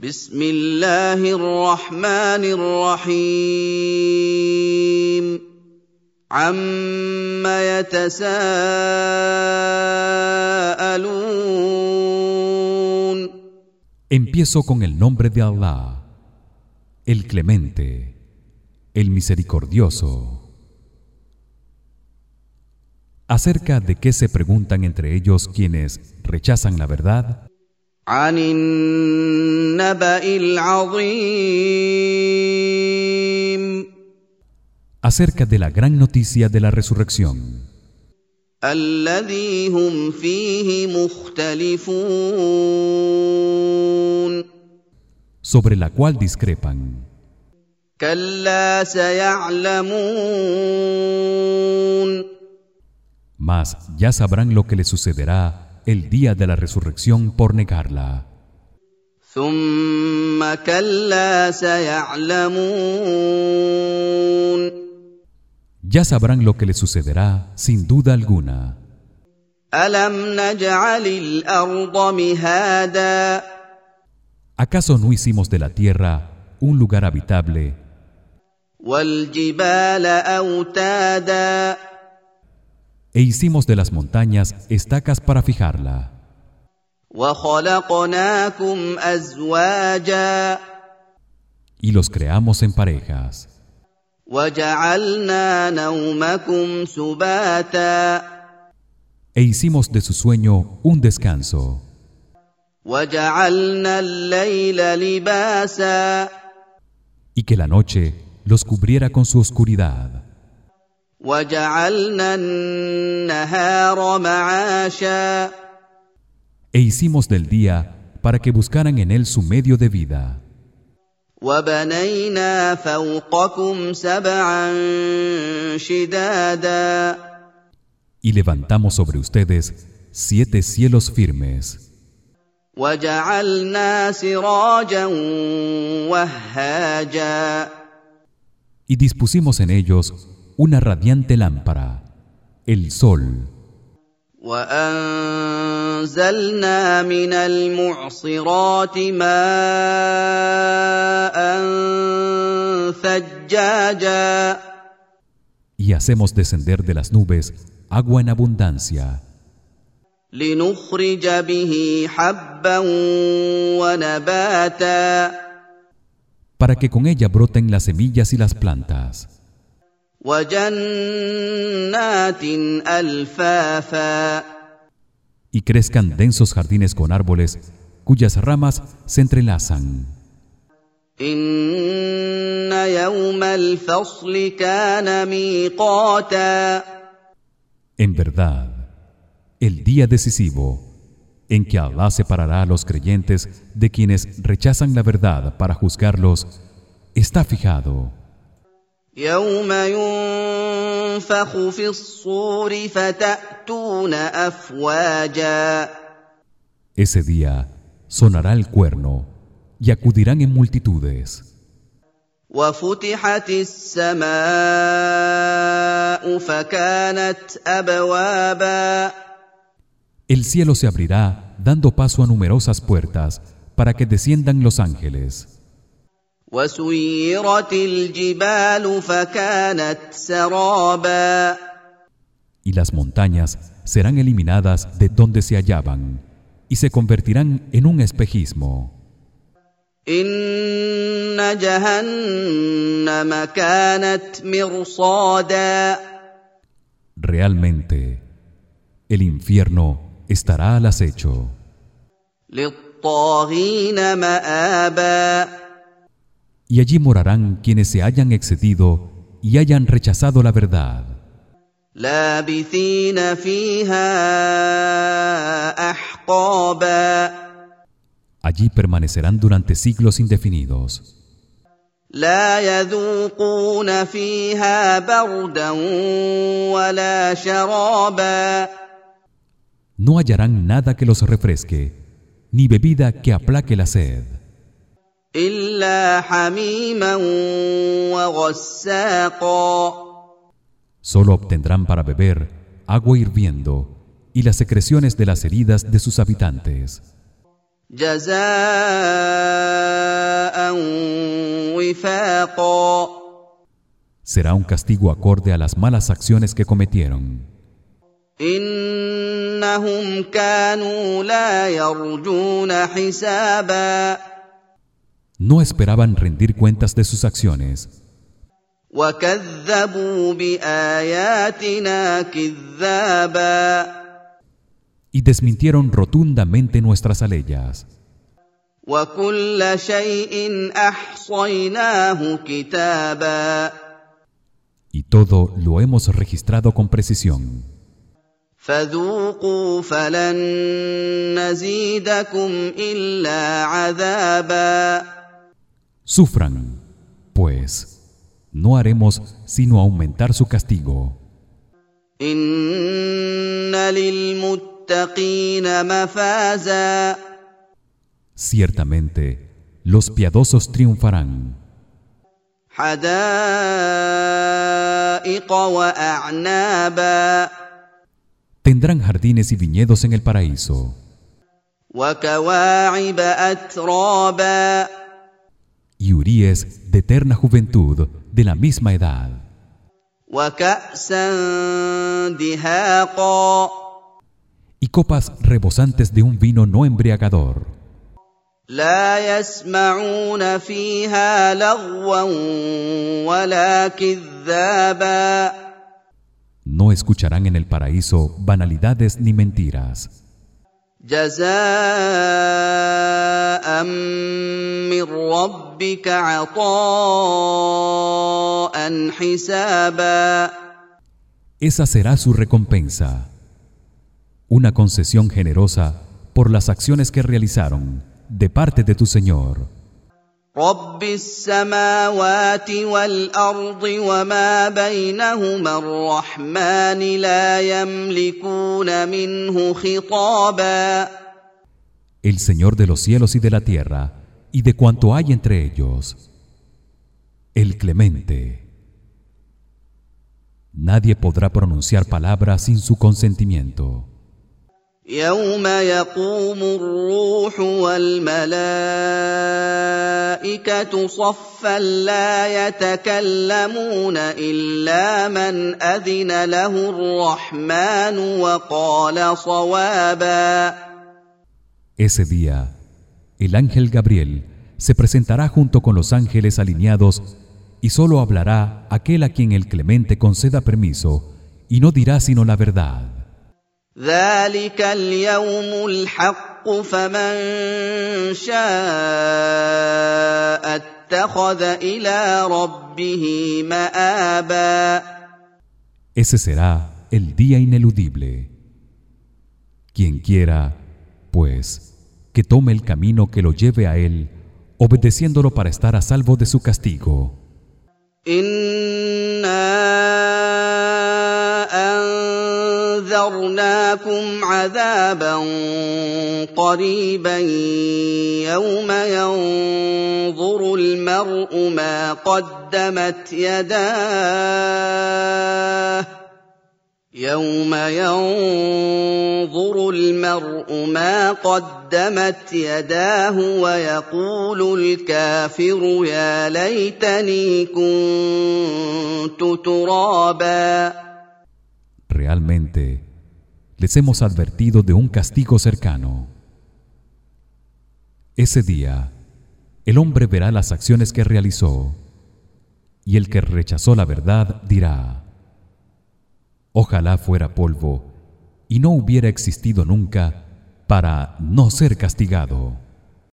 بسم الله الرحمن الرحيم عم يتساءلون Empiezo con el nombre de Allah, el Clemente, el Misericordioso. Acerca de qué se preguntan entre ellos quienes rechazan la verdad, عن النبأ العظيم acerca de la gran noticia de la resurrección, الذي هم فيه مختلفون sobre la cual discrepan. كلا سيعلمون Mas ya sabrán lo que les sucederá el día de la resurrección por negarla. Ya sabrán lo que les sucederá sin duda alguna. ¿Acaso no hicimos de la tierra un lugar habitable? e hicimos de las montañas estacas para fijarla. Y los creamos en parejas. E hicimos de su sueño un descanso. Y que la noche los cubriera con su oscuridad. E hicimos del día para que buscaran en él su medio de vida. Y levantamos sobre ustedes siete cielos firmes. Y dispusimos en ellos una radiante lámpara el sol وانزلنا من المعصرات ماء ثجاجا y hacemos descender de las nubes agua en abundancia لنخرج به حبا ونباتا para que con ella broten las semillas y las plantas وجنات الفافا Y crezcan densos jardines con árboles cuyas ramas se entrelazan. En verdad, el día decisivo en que Alá separará a los creyentes de quienes rechazan la verdad para juzgarlos, está fijado. يوم ينفخ في الصور فتاتون افواجا ese día sonará el cuerno y acudirán en multitudes وفتحت السماء فكانت ابوابا el cielo se abrirá dando paso a numerosas puertas para que desciendan los ángeles Y las montañas serán eliminadas de donde se hallaban y se convertirán en un espejismo. Realmente el infierno estará al acecho y allí morarán quienes se hayan excedido y hayan rechazado la verdad. Allí permanecerán durante siglos indefinidos. No hallarán nada que los refresque, ni bebida que aplaque la sed. الا حميما وغساقا solo obtendrán para beber agua hirviendo y las secreciones de las heridas de sus habitantes جزاء وفاقا será un castigo acorde a las malas acciones que cometieron انهم كانوا لا يرجون حسابا no esperaban rendir cuentas de sus acciones وكذبوا باياتنا كذابا y desmintieron rotundamente nuestras aleyas وكل شيء احصيناه كتابا y todo lo hemos registrado con precisión فذوقوا فلن نزيدكم الا عذابا Sufran, pues no haremos sino aumentar su castigo. Ciertamente los piadosos triunfarán. Tendrán jardines y viñedos en el paraíso y Urías de eterna juventud de la misma edad. Y copas rebosantes de un vino no embriagador. No escucharán en el paraíso banalidades ni mentiras. جزاء من ربك عطاء حسابا esa será su recompensa una concesión generosa por las acciones que realizaron de parte de tu Señor رب السماوات والارض وما بينهما الرحمن لا يملكون منه خطابا el Señor de los cielos y de la tierra y de cuanto hay entre ellos el clemente nadie podrá pronunciar palabra sin su consentimiento يوم يقوم الروح والملائكه صفا لا يتكلمون الا من اذن له الرحمن وقال صوابا Ese día el ángel Gabriel se presentará junto con los ángeles alineados y solo hablará aquel a quien el clemente conceda permiso y no dirá sino la verdad ذلك اليوم الحق فمن شاء اتخذ الى ربه مآبا Ese será el día ineludible. Quien quiera, pues, que tome el camino que lo lleve a él, obedeciéndolo para estar a salvo de su castigo. انذرناكم عذابا قريبا يوم ينظر المرء ما قدمت يداه يوم ينظر المرء ما قدمت يداه ويقول الكافر يا ليتني كنت ترابا Realmente les hemos advertido de un castigo cercano. Ese día el hombre verá las acciones que realizó y el que rechazó la verdad dirá: Ojalá fuera polvo y no hubiera existido nunca para no ser castigado.